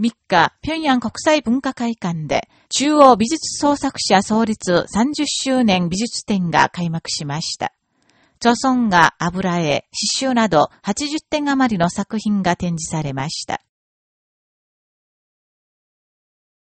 3日、平壌国際文化会館で中央美術創作者創立30周年美術展が開幕しました。著村画、油絵、刺繍など80点余りの作品が展示されました。